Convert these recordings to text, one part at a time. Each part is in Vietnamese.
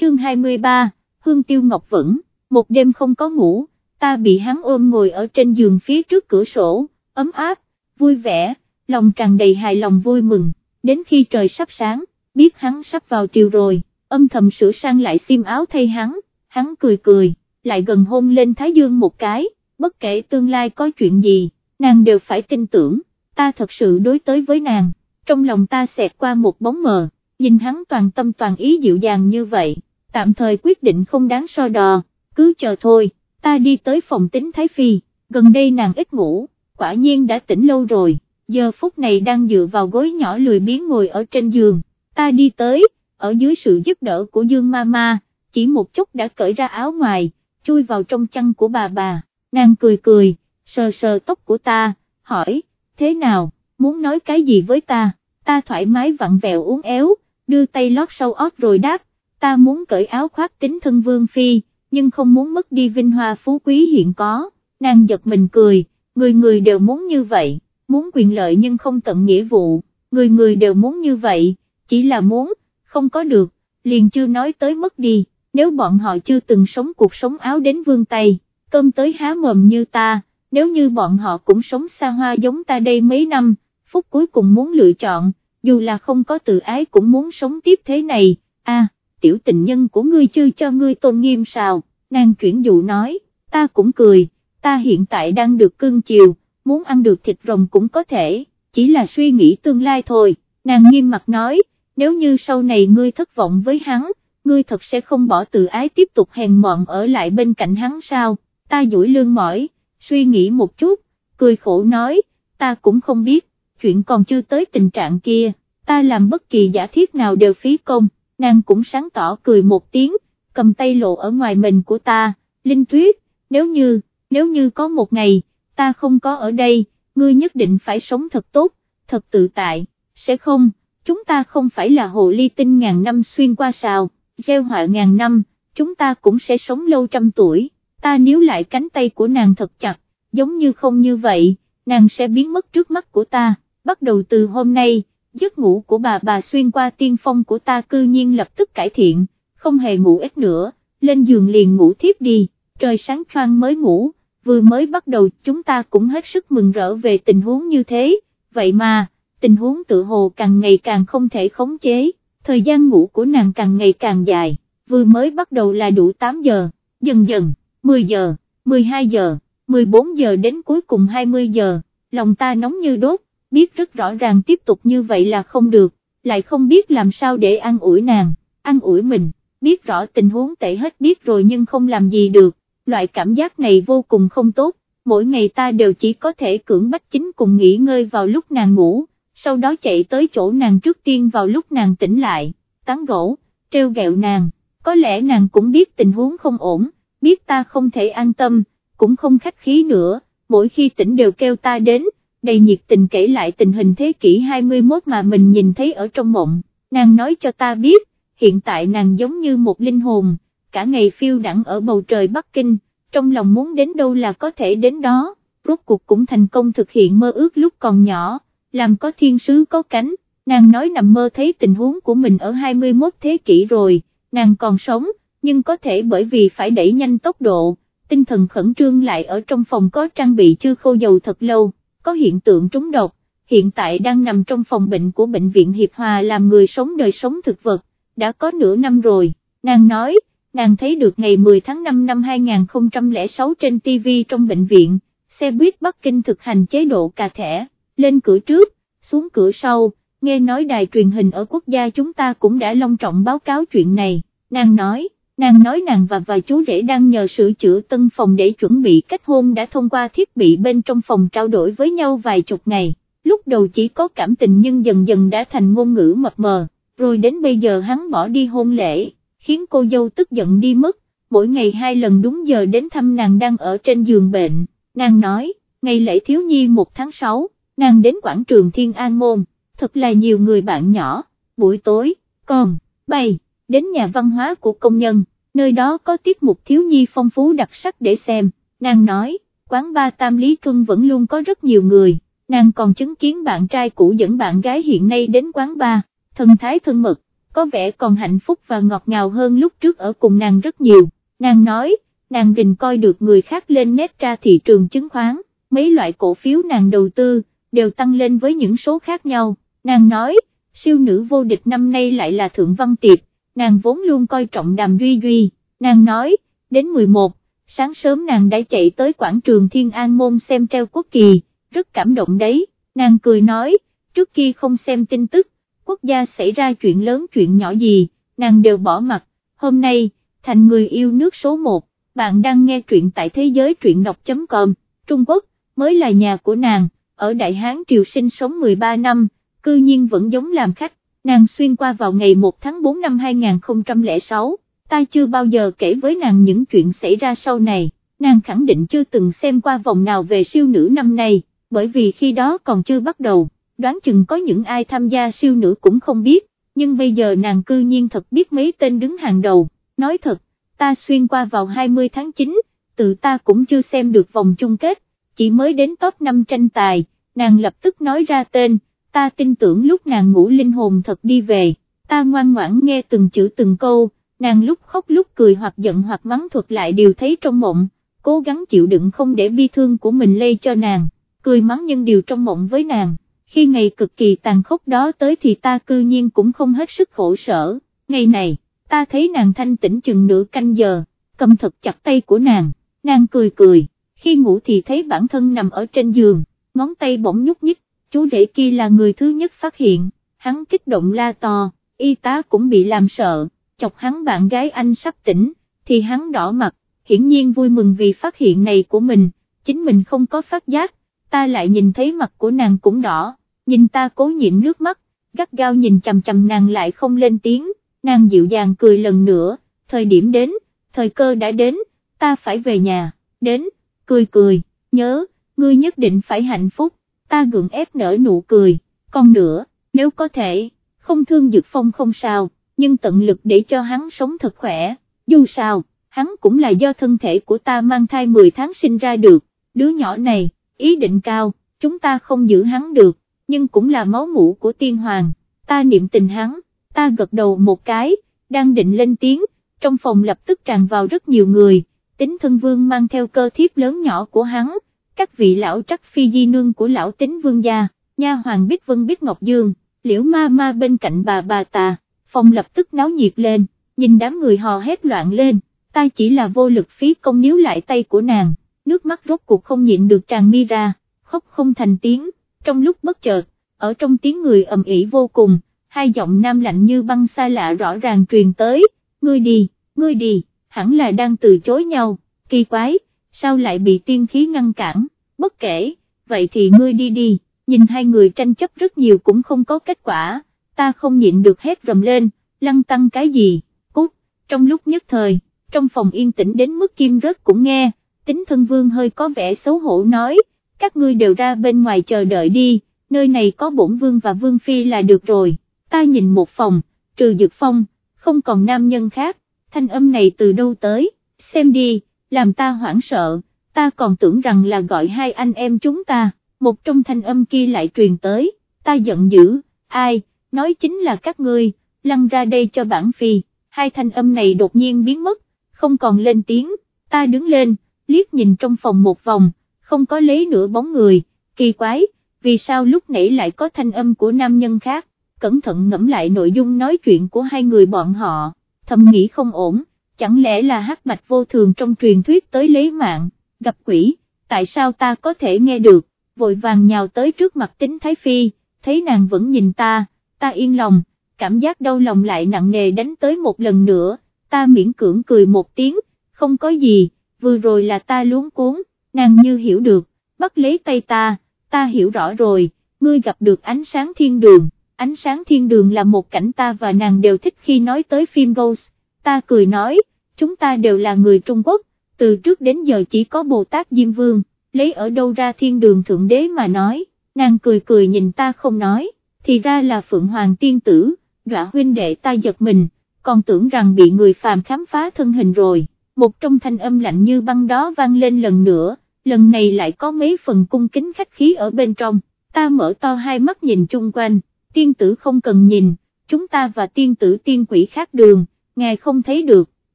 chương 23, Hương Tiêu Ngọc Vẫn một đêm không có ngủ, ta bị hắn ôm ngồi ở trên giường phía trước cửa sổ, ấm áp, vui vẻ, lòng tràn đầy hài lòng vui mừng, đến khi trời sắp sáng, biết hắn sắp vào triều rồi, âm thầm sửa sang lại xiêm áo thay hắn, hắn cười cười, lại gần hôn lên Thái Dương một cái, bất kể tương lai có chuyện gì, nàng đều phải tin tưởng, ta thật sự đối tới với nàng, trong lòng ta xẹt qua một bóng mờ, nhìn hắn toàn tâm toàn ý dịu dàng như vậy, tạm thời quyết định không đáng so đò, cứ chờ thôi, ta đi tới phòng tính Thái Phi, gần đây nàng ít ngủ, quả nhiên đã tỉnh lâu rồi, giờ phút này đang dựa vào gối nhỏ lười biếng ngồi ở trên giường, ta đi tới, ở dưới sự giúp đỡ của Dương Mama, chỉ một chút đã cởi ra áo ngoài, chui vào trong chăn của bà bà, nàng cười cười, sờ sờ tóc của ta, hỏi, thế nào, muốn nói cái gì với ta, ta thoải mái vặn vẹo uốn éo, đưa tay lót sâu ót rồi đáp, ta muốn cởi áo khoác tính thân vương phi, nhưng không muốn mất đi vinh hoa phú quý hiện có, nàng giật mình cười, người người đều muốn như vậy, muốn quyền lợi nhưng không tận nghĩa vụ, người người đều muốn như vậy, chỉ là muốn, không có được, liền chưa nói tới mất đi, nếu bọn họ chưa từng sống cuộc sống áo đến vương Tây, cơm tới há mồm như ta, nếu như bọn họ cũng sống xa hoa giống ta đây mấy năm, phút cuối cùng muốn lựa chọn, dù là không có tự ái cũng muốn sống tiếp thế này, a tiểu tình nhân của ngươi chưa cho ngươi tôn nghiêm sao, nàng chuyển dụ nói, ta cũng cười, ta hiện tại đang được cưng chiều, muốn ăn được thịt rồng cũng có thể, chỉ là suy nghĩ tương lai thôi, nàng nghiêm mặt nói, nếu như sau này ngươi thất vọng với hắn, ngươi thật sẽ không bỏ tự ái tiếp tục hèn mọn ở lại bên cạnh hắn sao, ta duỗi lương mỏi, suy nghĩ một chút, cười khổ nói, ta cũng không biết, chuyện còn chưa tới tình trạng kia, ta làm bất kỳ giả thiết nào đều phí công, nàng cũng sáng tỏ cười một tiếng, cầm tay lộ ở ngoài mình của ta, Linh Tuyết, nếu như, nếu như có một ngày, ta không có ở đây, ngươi nhất định phải sống thật tốt, thật tự tại, sẽ không, chúng ta không phải là hồ ly tinh ngàn năm xuyên qua sao, gieo họa ngàn năm, chúng ta cũng sẽ sống lâu trăm tuổi, ta níu lại cánh tay của nàng thật chặt, giống như không như vậy, nàng sẽ biến mất trước mắt của ta, bắt đầu từ hôm nay, giấc ngủ của bà bà xuyên qua tiên phong của ta cư nhiên lập tức cải thiện, không hề ngủ ít nữa, lên giường liền ngủ thiếp đi, trời sáng choang mới ngủ, vừa mới bắt đầu chúng ta cũng hết sức mừng rỡ về tình huống như thế, vậy mà, tình huống tự hồ càng ngày càng không thể khống chế, thời gian ngủ của nàng càng ngày càng dài, vừa mới bắt đầu là đủ 8 giờ, dần dần, 10 giờ, 12 giờ, 14 giờ đến cuối cùng 20 giờ, lòng ta nóng như đốt, biết rất rõ ràng tiếp tục như vậy là không được, lại không biết làm sao để ăn ủi nàng, ăn ủi mình, biết rõ tình huống tệ hết biết rồi nhưng không làm gì được, loại cảm giác này vô cùng không tốt, mỗi ngày ta đều chỉ có thể cưỡng bách chính cùng nghỉ ngơi vào lúc nàng ngủ, sau đó chạy tới chỗ nàng trước tiên vào lúc nàng tỉnh lại, tán gỗ, treo gẹo nàng, có lẽ nàng cũng biết tình huống không ổn, biết ta không thể an tâm, cũng không khách khí nữa, mỗi khi tỉnh đều kêu ta đến, đầy nhiệt tình kể lại tình hình thế kỷ 21 mà mình nhìn thấy ở trong mộng, nàng nói cho ta biết, hiện tại nàng giống như một linh hồn, cả ngày phiêu đẳng ở bầu trời Bắc Kinh, trong lòng muốn đến đâu là có thể đến đó, rốt cuộc cũng thành công thực hiện mơ ước lúc còn nhỏ, làm có thiên sứ có cánh, nàng nói nằm mơ thấy tình huống của mình ở 21 thế kỷ rồi, nàng còn sống, nhưng có thể bởi vì phải đẩy nhanh tốc độ, tinh thần khẩn trương lại ở trong phòng có trang bị chưa khô dầu thật lâu, có hiện tượng trúng độc, hiện tại đang nằm trong phòng bệnh của bệnh viện Hiệp Hòa làm người sống đời sống thực vật, đã có nửa năm rồi, nàng nói, nàng thấy được ngày 10 tháng 5 năm 2006 trên TV trong bệnh viện, xe buýt Bắc Kinh thực hành chế độ cà thẻ, lên cửa trước, xuống cửa sau, nghe nói đài truyền hình ở quốc gia chúng ta cũng đã long trọng báo cáo chuyện này, nàng nói, nàng nói nàng và vài chú rể đang nhờ sửa chữa tân phòng để chuẩn bị kết hôn đã thông qua thiết bị bên trong phòng trao đổi với nhau vài chục ngày, lúc đầu chỉ có cảm tình nhưng dần dần đã thành ngôn ngữ mập mờ, rồi đến bây giờ hắn bỏ đi hôn lễ khiến cô dâu tức giận đi mất, mỗi ngày hai lần đúng giờ đến thăm nàng đang ở trên giường bệnh, nàng nói, ngày lễ thiếu nhi 1 tháng 6, nàng đến quảng trường Thiên An Môn, thật là nhiều người bạn nhỏ, buổi tối, còn, bay, đến nhà văn hóa của công nhân, nơi đó có tiết mục thiếu nhi phong phú đặc sắc để xem, nàng nói, quán ba Tam Lý Cưng vẫn luôn có rất nhiều người, nàng còn chứng kiến bạn trai cũ dẫn bạn gái hiện nay đến quán ba, thân thái thân mật, có vẻ còn hạnh phúc và ngọt ngào hơn lúc trước ở cùng nàng rất nhiều, nàng nói, nàng rình coi được người khác lên nét ra thị trường chứng khoán, mấy loại cổ phiếu nàng đầu tư, đều tăng lên với những số khác nhau, nàng nói, siêu nữ vô địch năm nay lại là Thượng Văn Tiệp, nàng vốn luôn coi trọng đàm duy duy, nàng nói, đến 11, sáng sớm nàng đã chạy tới quảng trường Thiên An Môn xem treo quốc kỳ, rất cảm động đấy, nàng cười nói, trước kia không xem tin tức, quốc gia xảy ra chuyện lớn chuyện nhỏ gì, nàng đều bỏ mặt, hôm nay, thành người yêu nước số 1, bạn đang nghe truyện tại thế giới truyện đọc.com, Trung Quốc, mới là nhà của nàng, ở Đại Hán Triều sinh sống 13 năm, cư nhiên vẫn giống làm khách, nàng xuyên qua vào ngày 1 tháng 4 năm 2006, ta chưa bao giờ kể với nàng những chuyện xảy ra sau này, nàng khẳng định chưa từng xem qua vòng nào về siêu nữ năm nay, bởi vì khi đó còn chưa bắt đầu, đoán chừng có những ai tham gia siêu nữ cũng không biết, nhưng bây giờ nàng cư nhiên thật biết mấy tên đứng hàng đầu, nói thật, ta xuyên qua vào 20 tháng 9, tự ta cũng chưa xem được vòng chung kết, chỉ mới đến top 5 tranh tài, nàng lập tức nói ra tên, ta tin tưởng lúc nàng ngủ linh hồn thật đi về, ta ngoan ngoãn nghe từng chữ từng câu, nàng lúc khóc lúc cười hoặc giận hoặc mắng thuật lại đều thấy trong mộng, cố gắng chịu đựng không để bi thương của mình lây cho nàng, cười mắng nhưng điều trong mộng với nàng, khi ngày cực kỳ tàn khốc đó tới thì ta cư nhiên cũng không hết sức khổ sở, ngày này, ta thấy nàng thanh tĩnh chừng nửa canh giờ, cầm thật chặt tay của nàng, nàng cười cười, khi ngủ thì thấy bản thân nằm ở trên giường, ngón tay bỗng nhúc nhích, chú rể kia là người thứ nhất phát hiện, hắn kích động la to, y tá cũng bị làm sợ, chọc hắn bạn gái anh sắp tỉnh, thì hắn đỏ mặt, hiển nhiên vui mừng vì phát hiện này của mình, chính mình không có phát giác, ta lại nhìn thấy mặt của nàng cũng đỏ, nhìn ta cố nhịn nước mắt, gắt gao nhìn chầm chầm nàng lại không lên tiếng, nàng dịu dàng cười lần nữa, thời điểm đến, thời cơ đã đến, ta phải về nhà, đến, cười cười, nhớ, ngươi nhất định phải hạnh phúc, ta gượng ép nở nụ cười, còn nữa, nếu có thể, không thương Dược Phong không sao, nhưng tận lực để cho hắn sống thật khỏe, dù sao, hắn cũng là do thân thể của ta mang thai 10 tháng sinh ra được, đứa nhỏ này, ý định cao, chúng ta không giữ hắn được, nhưng cũng là máu mũ của tiên hoàng, ta niệm tình hắn, ta gật đầu một cái, đang định lên tiếng, trong phòng lập tức tràn vào rất nhiều người, tính thân vương mang theo cơ thiếp lớn nhỏ của hắn, các vị lão trắc phi di nương của lão tính vương gia, nha hoàng biết vân biết ngọc dương, liễu ma ma bên cạnh bà bà tà, phòng lập tức náo nhiệt lên, nhìn đám người hò hét loạn lên, ta chỉ là vô lực phí công níu lại tay của nàng, nước mắt rốt cuộc không nhịn được tràn mi ra, khóc không thành tiếng, trong lúc bất chợt, ở trong tiếng người ầm ĩ vô cùng, hai giọng nam lạnh như băng xa lạ rõ ràng truyền tới, ngươi đi, ngươi đi, hẳn là đang từ chối nhau, kỳ quái, sao lại bị tiên khí ngăn cản, bất kể, vậy thì ngươi đi đi, nhìn hai người tranh chấp rất nhiều cũng không có kết quả, ta không nhịn được hết rầm lên, lăng tăng cái gì, cút, trong lúc nhất thời, trong phòng yên tĩnh đến mức kim rớt cũng nghe, tính thân vương hơi có vẻ xấu hổ nói, các ngươi đều ra bên ngoài chờ đợi đi, nơi này có bổn vương và vương phi là được rồi, ta nhìn một phòng, trừ dược phong, không còn nam nhân khác, thanh âm này từ đâu tới, xem đi, làm ta hoảng sợ, ta còn tưởng rằng là gọi hai anh em chúng ta, một trong thanh âm kia lại truyền tới, ta giận dữ, ai, nói chính là các ngươi, lăn ra đây cho bản phi, hai thanh âm này đột nhiên biến mất, không còn lên tiếng, ta đứng lên, liếc nhìn trong phòng một vòng, không có lấy nửa bóng người, kỳ quái, vì sao lúc nãy lại có thanh âm của nam nhân khác, cẩn thận ngẫm lại nội dung nói chuyện của hai người bọn họ, thầm nghĩ không ổn, chẳng lẽ là hắc bạch vô thường trong truyền thuyết tới lấy mạng, gặp quỷ, tại sao ta có thể nghe được, vội vàng nhào tới trước mặt tính Thái Phi, thấy nàng vẫn nhìn ta, ta yên lòng, cảm giác đau lòng lại nặng nề đánh tới một lần nữa, ta miễn cưỡng cười một tiếng, không có gì, vừa rồi là ta luống cuốn, nàng như hiểu được, bắt lấy tay ta, ta hiểu rõ rồi, ngươi gặp được ánh sáng thiên đường, ánh sáng thiên đường là một cảnh ta và nàng đều thích khi nói tới phim Ghost, ta cười nói, chúng ta đều là người Trung Quốc, từ trước đến giờ chỉ có Bồ Tát Diêm Vương, lấy ở đâu ra thiên đường thượng đế mà nói, nàng cười cười nhìn ta không nói, thì ra là Phượng Hoàng tiên tử, đọa huynh đệ ta giật mình, còn tưởng rằng bị người phàm khám phá thân hình rồi, một trong thanh âm lạnh như băng đó vang lên lần nữa, lần này lại có mấy phần cung kính khách khí ở bên trong, ta mở to hai mắt nhìn chung quanh, tiên tử không cần nhìn, chúng ta và tiên tử tiên quỷ khác đường, ngài không thấy được,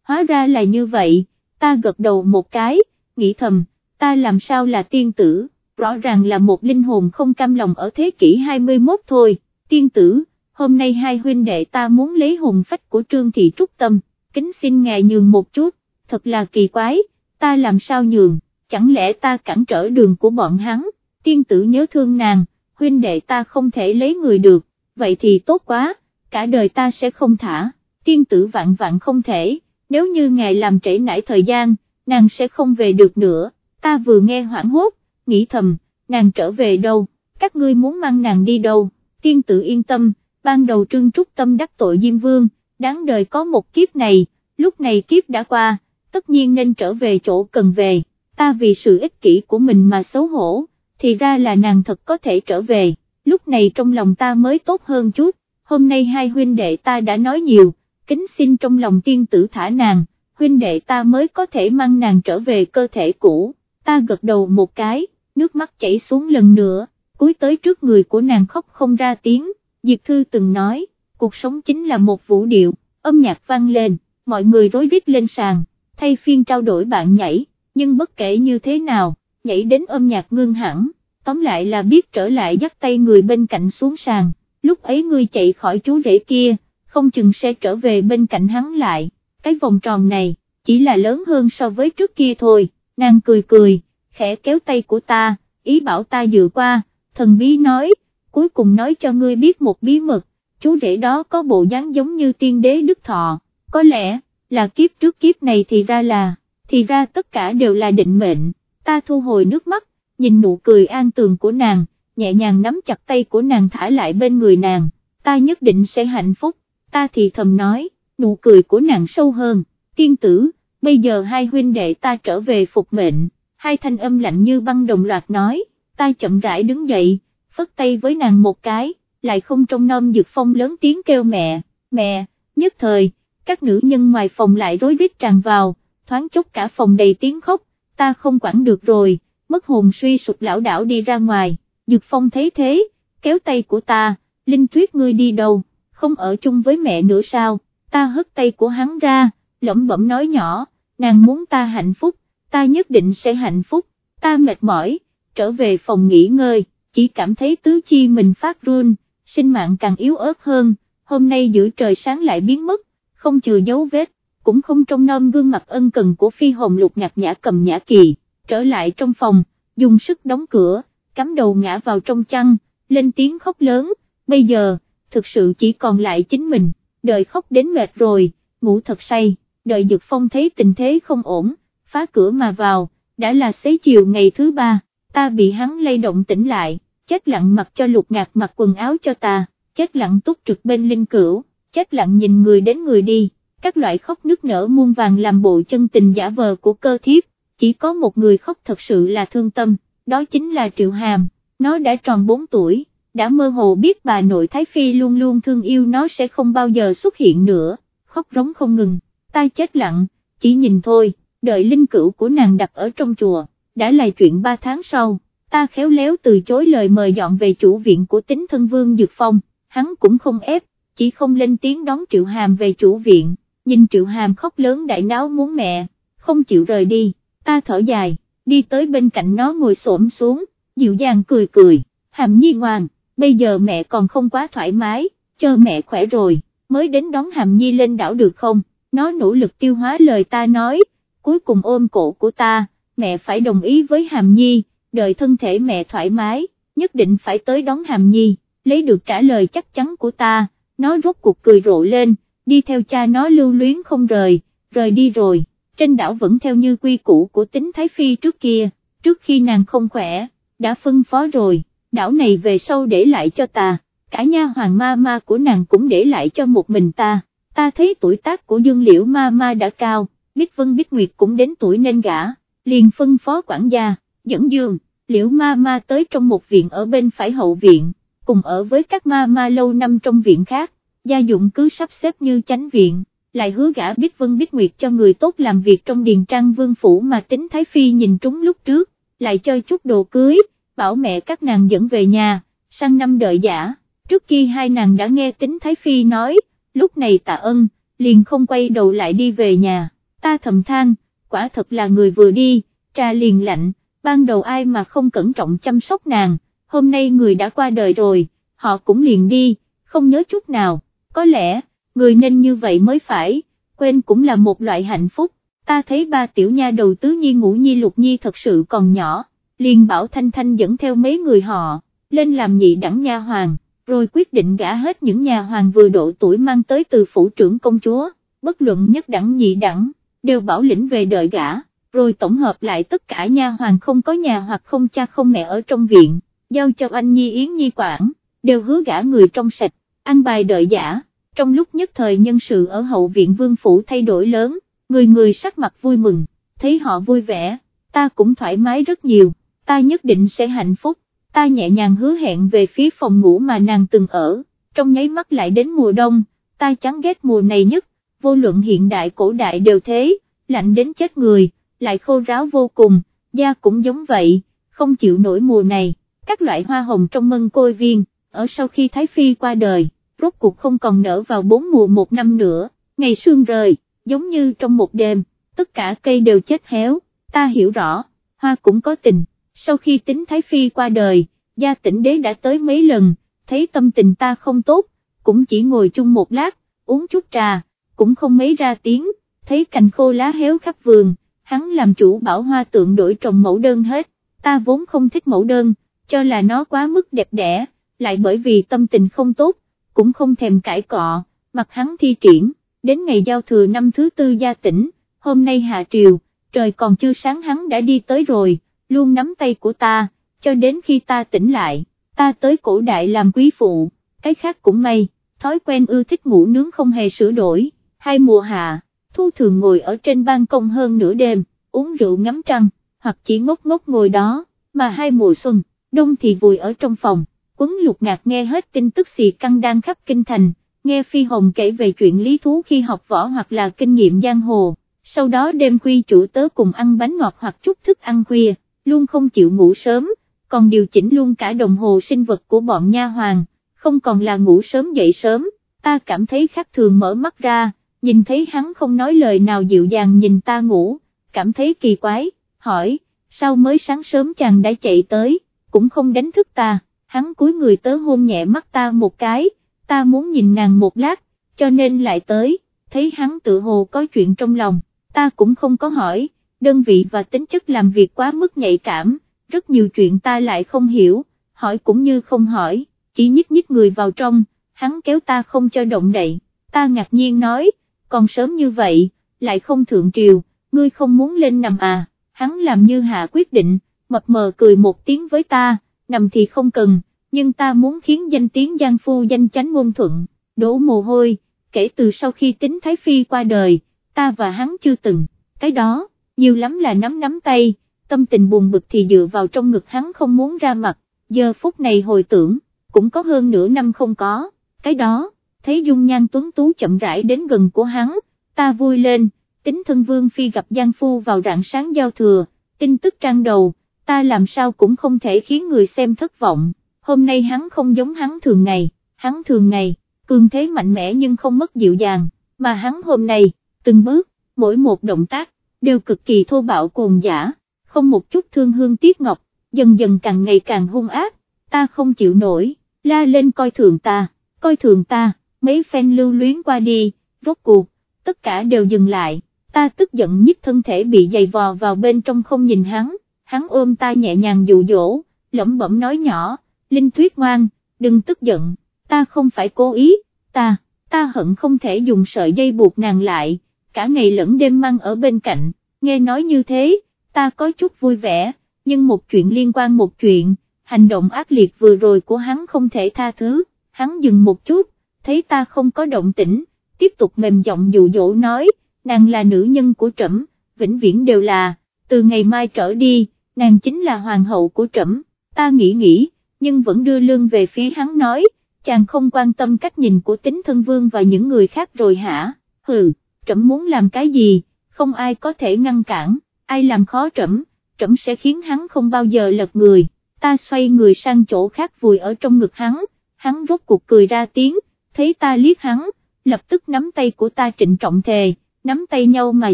hóa ra là như vậy, ta gật đầu một cái, nghĩ thầm, ta làm sao là tiên tử, rõ ràng là một linh hồn không cam lòng ở thế kỷ 21 thôi, tiên tử, hôm nay hai huynh đệ ta muốn lấy hồn phách của Trương Thị Trúc Tâm, kính xin ngài nhường một chút, thật là kỳ quái, ta làm sao nhường, chẳng lẽ ta cản trở đường của bọn hắn, tiên tử nhớ thương nàng, huynh đệ ta không thể lấy người được, vậy thì tốt quá, cả đời ta sẽ không thả, tiên tử vạn vạn không thể, nếu như ngài làm trễ nải thời gian, nàng sẽ không về được nữa, ta vừa nghe hoảng hốt, nghĩ thầm, nàng trở về đâu, các ngươi muốn mang nàng đi đâu, tiên tử yên tâm, ban đầu trương trúc tâm đắc tội Diêm Vương, đáng đời có một kiếp này, lúc này kiếp đã qua, tất nhiên nên trở về chỗ cần về, ta vì sự ích kỷ của mình mà xấu hổ, thì ra là nàng thật có thể trở về, lúc này trong lòng ta mới tốt hơn chút, hôm nay hai huynh đệ ta đã nói nhiều, kính xin trong lòng tiên tử thả nàng, huynh đệ ta mới có thể mang nàng trở về cơ thể cũ, ta gật đầu một cái, nước mắt chảy xuống lần nữa, cúi tới trước người của nàng khóc không ra tiếng, Diệt Thư từng nói, cuộc sống chính là một vũ điệu, âm nhạc vang lên, mọi người rối rít lên sàn, thay phiên trao đổi bạn nhảy, nhưng bất kể như thế nào, nhảy đến âm nhạc ngưng hẳn, tóm lại là biết trở lại dắt tay người bên cạnh xuống sàn, lúc ấy ngươi chạy khỏi chú rể kia, không chừng sẽ trở về bên cạnh hắn lại, cái vòng tròn này, chỉ là lớn hơn so với trước kia thôi, nàng cười cười, khẽ kéo tay của ta, ý bảo ta dựa qua, thần bí nói, cuối cùng nói cho ngươi biết một bí mật, chú rể đó có bộ dáng giống như tiên đế Đức Thọ, có lẽ, là kiếp trước kiếp này thì ra là, thì ra tất cả đều là định mệnh, ta thu hồi nước mắt, nhìn nụ cười an tường của nàng, nhẹ nhàng nắm chặt tay của nàng thả lại bên người nàng, ta nhất định sẽ hạnh phúc, ta thì thầm nói, nụ cười của nàng sâu hơn, tiên tử, bây giờ hai huynh đệ ta trở về phục mệnh, hai thanh âm lạnh như băng đồng loạt nói, ta chậm rãi đứng dậy, phất tay với nàng một cái, lại không trông nom dược phong lớn tiếng kêu mẹ, mẹ, nhất thời, các nữ nhân ngoài phòng lại rối rít tràn vào, thoáng chốc cả phòng đầy tiếng khóc, ta không quản được rồi, mất hồn suy sụp lão đảo đi ra ngoài, dược phong thấy thế, kéo tay của ta, Linh Tuyết ngươi đi đâu, không ở chung với mẹ nữa sao, ta hất tay của hắn ra, lẩm bẩm nói nhỏ, nàng muốn ta hạnh phúc, ta nhất định sẽ hạnh phúc, ta mệt mỏi, trở về phòng nghỉ ngơi, chỉ cảm thấy tứ chi mình phát run, sinh mạng càng yếu ớt hơn, hôm nay giữa trời sáng lại biến mất, không chừa dấu vết, cũng không trông nom gương mặt ân cần của phi hồng lục ngạc nhã cầm nhã kỳ, trở lại trong phòng, dùng sức đóng cửa, cắm đầu ngã vào trong chăn, lên tiếng khóc lớn, bây giờ, thực sự chỉ còn lại chính mình, đời khóc đến mệt rồi, ngủ thật say, đợi Dực Phong thấy tình thế không ổn, phá cửa mà vào, đã là xế chiều ngày thứ ba, ta bị hắn lay động tỉnh lại, chết lặng mặc cho lục ngạc mặc quần áo cho ta, chết lặng túc trực bên linh cửu, chết lặng nhìn người đến người đi, các loại khóc nức nở muôn vàng làm bộ chân tình giả vờ của cơ thiếp, chỉ có một người khóc thật sự là thương tâm, đó chính là Triệu Hàm, nó đã tròn 4 tuổi, đã mơ hồ biết bà nội Thái Phi luôn luôn thương yêu nó sẽ không bao giờ xuất hiện nữa, khóc rống không ngừng, tai chết lặng, chỉ nhìn thôi, đợi linh cữu của nàng đặt ở trong chùa, đã là chuyện 3 tháng sau ta khéo léo từ chối lời mời dọn về chủ viện của tính thân vương Dược Phong, hắn cũng không ép, chỉ không lên tiếng đón Triệu Hàm về chủ viện, nhìn Triệu Hàm khóc lớn đại náo muốn mẹ, không chịu rời đi, ta thở dài, đi tới bên cạnh nó ngồi xổm xuống, dịu dàng cười cười, Hàm Nhi ngoan, bây giờ mẹ còn không quá thoải mái, chờ mẹ khỏe rồi, mới đến đón Hàm Nhi lên đảo được không, nó nỗ lực tiêu hóa lời ta nói, cuối cùng ôm cổ của ta, mẹ phải đồng ý với Hàm Nhi đợi thân thể mẹ thoải mái, nhất định phải tới đón Hàm Nhi, lấy được trả lời chắc chắn của ta, nó rốt cuộc cười rộ lên, đi theo cha nó lưu luyến không rời, rời đi rồi, trên đảo vẫn theo như quy củ của tính Thái Phi trước kia, trước khi nàng không khỏe, đã phân phó rồi, đảo này về sau để lại cho ta, cả nha hoàng ma ma của nàng cũng để lại cho một mình ta, ta thấy tuổi tác của dương liễu ma ma đã cao, Bích Vân Bích Nguyệt cũng đến tuổi nên gả, liền phân phó quản gia dẫn dương, liễu ma ma tới trong một viện ở bên phải hậu viện, cùng ở với các ma ma lâu năm trong viện khác, gia dụng cứ sắp xếp như chánh viện, lại hứa gả Bích Vân Bích Nguyệt cho người tốt làm việc trong điền trang vương phủ mà tính Thái Phi nhìn trúng lúc trước, lại cho chút đồ cưới, bảo mẹ các nàng dẫn về nhà, sang năm đợi giả, trước khi hai nàng đã nghe tính Thái Phi nói, lúc này tạ ân, liền không quay đầu lại đi về nhà, ta thầm than, quả thật là người vừa đi, trà liền lạnh, ban đầu ai mà không cẩn trọng chăm sóc nàng, hôm nay người đã qua đời rồi, họ cũng liền đi, không nhớ chút nào, có lẽ, người nên như vậy mới phải, quên cũng là một loại hạnh phúc, ta thấy ba tiểu nha đầu tứ nhi ngũ nhi lục nhi thật sự còn nhỏ, liền bảo Thanh Thanh dẫn theo mấy người họ, lên làm nhị đẳng nha hoàng, rồi quyết định gả hết những nhà hoàng vừa độ tuổi mang tới từ phủ trưởng công chúa, bất luận nhất đẳng nhị đẳng, đều bảo lĩnh về đợi gả, rồi tổng hợp lại tất cả nha hoàng không có nhà hoặc không cha không mẹ ở trong viện, giao cho anh Nhi Yến Nhi quản, đều hứa gả người trong sạch, ăn bài đợi giả, trong lúc nhất thời nhân sự ở hậu viện vương phủ thay đổi lớn, người người sắc mặt vui mừng, thấy họ vui vẻ, ta cũng thoải mái rất nhiều, ta nhất định sẽ hạnh phúc, ta nhẹ nhàng hứa hẹn về phía phòng ngủ mà nàng từng ở, trong nháy mắt lại đến mùa đông, ta chán ghét mùa này nhất, vô luận hiện đại cổ đại đều thế, lạnh đến chết người, lại khô ráo vô cùng, da cũng giống vậy, không chịu nổi mùa này, các loại hoa hồng trong mân côi viên, ở sau khi Thái Phi qua đời, rốt cuộc không còn nở vào bốn mùa một năm nữa, ngày sương rời, giống như trong một đêm, tất cả cây đều chết héo, ta hiểu rõ, hoa cũng có tình sau khi tính Thái Phi qua đời, gia tỉnh đế đã tới mấy lần, thấy tâm tình ta không tốt, cũng chỉ ngồi chung một lát, uống chút trà, cũng không mấy ra tiếng, thấy cành khô lá héo khắp vườn, hắn làm chủ bảo hoa tượng đổi trồng mẫu đơn hết, ta vốn không thích mẫu đơn, cho là nó quá mức đẹp đẽ, lại bởi vì tâm tình không tốt, cũng không thèm cãi cọ, mặt hắn thi triển, đến ngày giao thừa năm thứ tư gia tỉnh, hôm nay hạ triều, trời còn chưa sáng hắn đã đi tới rồi luôn nắm tay của ta, cho đến khi ta tỉnh lại, ta tới cổ đại làm quý phụ, cái khác cũng may, thói quen ưa thích ngủ nướng không hề sửa đổi, hai mùa hạ, thu thường ngồi ở trên ban công hơn nửa đêm, uống rượu ngắm trăng, hoặc chỉ ngốc ngốc ngồi đó, mà hai mùa xuân, đông thì vùi ở trong phòng, quấn lục ngạc nghe hết tin tức xì căng đang khắp kinh thành, nghe Phi Hồng kể về chuyện lý thú khi học võ hoặc là kinh nghiệm giang hồ, sau đó đêm khuya chủ tớ cùng ăn bánh ngọt hoặc chút thức ăn khuya, luôn không chịu ngủ sớm, còn điều chỉnh luôn cả đồng hồ sinh vật của bọn nha hoàng, không còn là ngủ sớm dậy sớm, ta cảm thấy khác thường mở mắt ra, nhìn thấy hắn không nói lời nào dịu dàng nhìn ta ngủ, cảm thấy kỳ quái, hỏi, sao mới sáng sớm chàng đã chạy tới, cũng không đánh thức ta, hắn cúi người tớ hôn nhẹ mắt ta một cái, ta muốn nhìn nàng một lát, cho nên lại tới, thấy hắn tự hồ có chuyện trong lòng, ta cũng không có hỏi, đơn vị và tính chất làm việc quá mức nhạy cảm, rất nhiều chuyện ta lại không hiểu, hỏi cũng như không hỏi, chỉ nhích nhích người vào trong, hắn kéo ta không cho động đậy, ta ngạc nhiên nói, còn sớm như vậy, lại không thượng triều, ngươi không muốn lên nằm à, hắn làm như hạ quyết định, mập mờ cười một tiếng với ta, nằm thì không cần, nhưng ta muốn khiến danh tiếng giang phu danh chánh ngôn thuận, đổ mồ hôi, kể từ sau khi tính Thái Phi qua đời, ta và hắn chưa từng, cái đó nhiều lắm là nắm nắm tay, tâm tình buồn bực thì dựa vào trong ngực hắn không muốn ra mặt, giờ phút này hồi tưởng, cũng có hơn nửa năm không có, cái đó, thấy dung nhan tuấn tú chậm rãi đến gần của hắn, ta vui lên, tính thân vương phi gặp Giang Phu vào rạng sáng giao thừa, tin tức trang đầu, ta làm sao cũng không thể khiến người xem thất vọng, hôm nay hắn không giống hắn thường ngày, hắn thường ngày, cường thế mạnh mẽ nhưng không mất dịu dàng, mà hắn hôm nay, từng bước, mỗi một động tác, đều cực kỳ thô bạo cuồng giả, không một chút thương hương tiếc ngọc, dần dần càng ngày càng hung ác, ta không chịu nổi, la lên coi thường ta, coi thường ta, mấy phen lưu luyến qua đi, rốt cuộc, tất cả đều dừng lại, ta tức giận nhất thân thể bị dày vò vào bên trong không nhìn hắn, hắn ôm ta nhẹ nhàng dụ dỗ, lẩm bẩm nói nhỏ, Linh Tuyết ngoan, đừng tức giận, ta không phải cố ý, ta, ta hận không thể dùng sợi dây buộc nàng lại, cả ngày lẫn đêm mang ở bên cạnh, nghe nói như thế, ta có chút vui vẻ, nhưng một chuyện liên quan một chuyện, hành động ác liệt vừa rồi của hắn không thể tha thứ, hắn dừng một chút, thấy ta không có động tĩnh, tiếp tục mềm giọng dụ dỗ nói, nàng là nữ nhân của trẫm, vĩnh viễn đều là, từ ngày mai trở đi, nàng chính là hoàng hậu của trẫm, ta nghĩ nghĩ, nhưng vẫn đưa lương về phía hắn nói, chàng không quan tâm cách nhìn của tính thân vương và những người khác rồi hả, hừ trẫm muốn làm cái gì, không ai có thể ngăn cản, ai làm khó trẫm, trẫm sẽ khiến hắn không bao giờ lật người, ta xoay người sang chỗ khác vùi ở trong ngực hắn, hắn rốt cuộc cười ra tiếng, thấy ta liếc hắn, lập tức nắm tay của ta trịnh trọng thề, nắm tay nhau mà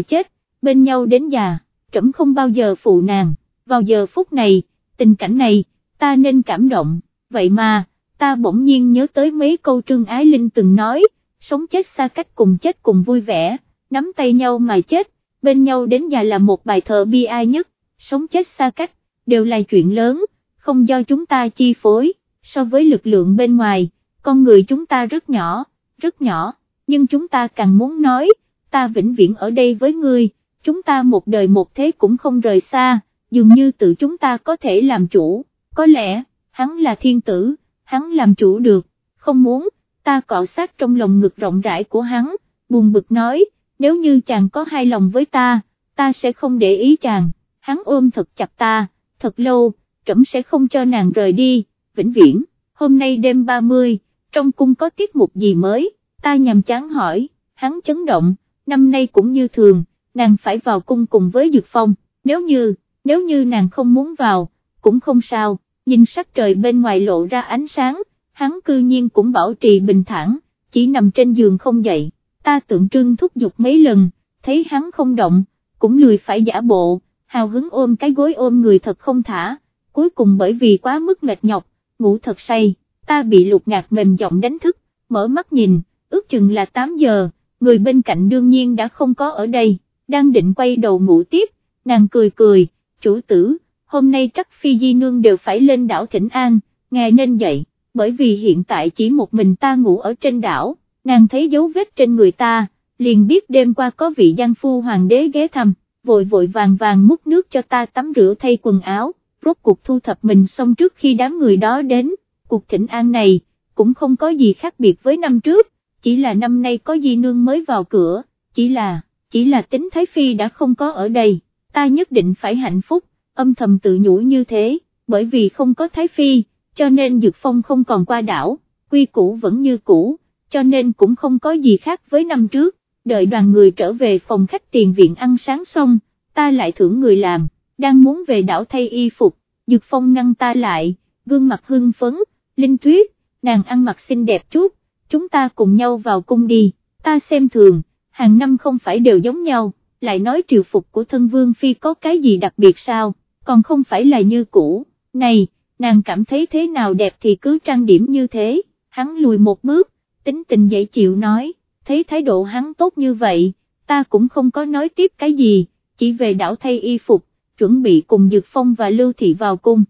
chết, bên nhau đến già, trẫm không bao giờ phụ nàng, vào giờ phút này, tình cảnh này, ta nên cảm động, vậy mà, ta bỗng nhiên nhớ tới mấy câu Trương Ái Linh từng nói, sống chết xa cách cùng chết cùng vui vẻ, nắm tay nhau mà chết, bên nhau đến già là một bài thơ bi ai nhất, sống chết xa cách, đều là chuyện lớn, không do chúng ta chi phối, so với lực lượng bên ngoài, con người chúng ta rất nhỏ, rất nhỏ, nhưng chúng ta càng muốn nói, ta vĩnh viễn ở đây với ngươi, chúng ta một đời một thế cũng không rời xa, dường như tự chúng ta có thể làm chủ, có lẽ, hắn là thiên tử, hắn làm chủ được, không muốn, ta cọ sát trong lòng ngực rộng rãi của hắn, buồn bực nói, nếu như chàng có hai lòng với ta, ta sẽ không để ý chàng, hắn ôm thật chặt ta, thật lâu, trẫm sẽ không cho nàng rời đi, vĩnh viễn, hôm nay đêm 30, trong cung có tiết mục gì mới, ta nhằm chán hỏi, hắn chấn động, năm nay cũng như thường, nàng phải vào cung cùng với Dược Phong, nếu như, nếu như nàng không muốn vào, cũng không sao, nhìn sắc trời bên ngoài lộ ra ánh sáng, hắn cư nhiên cũng bảo trì bình thản, chỉ nằm trên giường không dậy, ta tượng trưng thúc giục mấy lần, thấy hắn không động, cũng lười phải giả bộ, hào hứng ôm cái gối ôm người thật không thả, cuối cùng bởi vì quá mức mệt nhọc, ngủ thật say, ta bị lục ngạc mềm giọng đánh thức, mở mắt nhìn, ước chừng là 8 giờ, người bên cạnh đương nhiên đã không có ở đây, đang định quay đầu ngủ tiếp, nàng cười cười, chủ tử, hôm nay chắc phi di nương đều phải lên đảo Thịnh An, ngài nên dậy, bởi vì hiện tại chỉ một mình ta ngủ ở trên đảo, nàng thấy dấu vết trên người ta, liền biết đêm qua có vị giang phu hoàng đế ghé thăm, vội vội vàng vàng múc nước cho ta tắm rửa thay quần áo, rốt cuộc thu thập mình xong trước khi đám người đó đến, cuộc thỉnh an này, cũng không có gì khác biệt với năm trước, chỉ là năm nay có di nương mới vào cửa, chỉ là, chỉ là tính Thái Phi đã không có ở đây, ta nhất định phải hạnh phúc, âm thầm tự nhủ như thế, bởi vì không có Thái Phi, cho nên Dược Phong không còn qua đảo, quy củ vẫn như cũ, cho nên cũng không có gì khác với năm trước, đợi đoàn người trở về phòng khách tiền viện ăn sáng xong, ta lại thưởng người làm, đang muốn về đảo thay y phục, Dược Phong ngăn ta lại, gương mặt hưng phấn, Linh Tuyết, nàng ăn mặc xinh đẹp chút, chúng ta cùng nhau vào cung đi, ta xem thường, hàng năm không phải đều giống nhau, lại nói triều phục của thân vương phi có cái gì đặc biệt sao, còn không phải là như cũ, này, nàng cảm thấy thế nào đẹp thì cứ trang điểm như thế, hắn lùi một bước, tính tình dễ chịu nói, thấy thái độ hắn tốt như vậy, ta cũng không có nói tiếp cái gì, chỉ về đảo thay y phục, chuẩn bị cùng Dược Phong và Lưu Thị vào cung.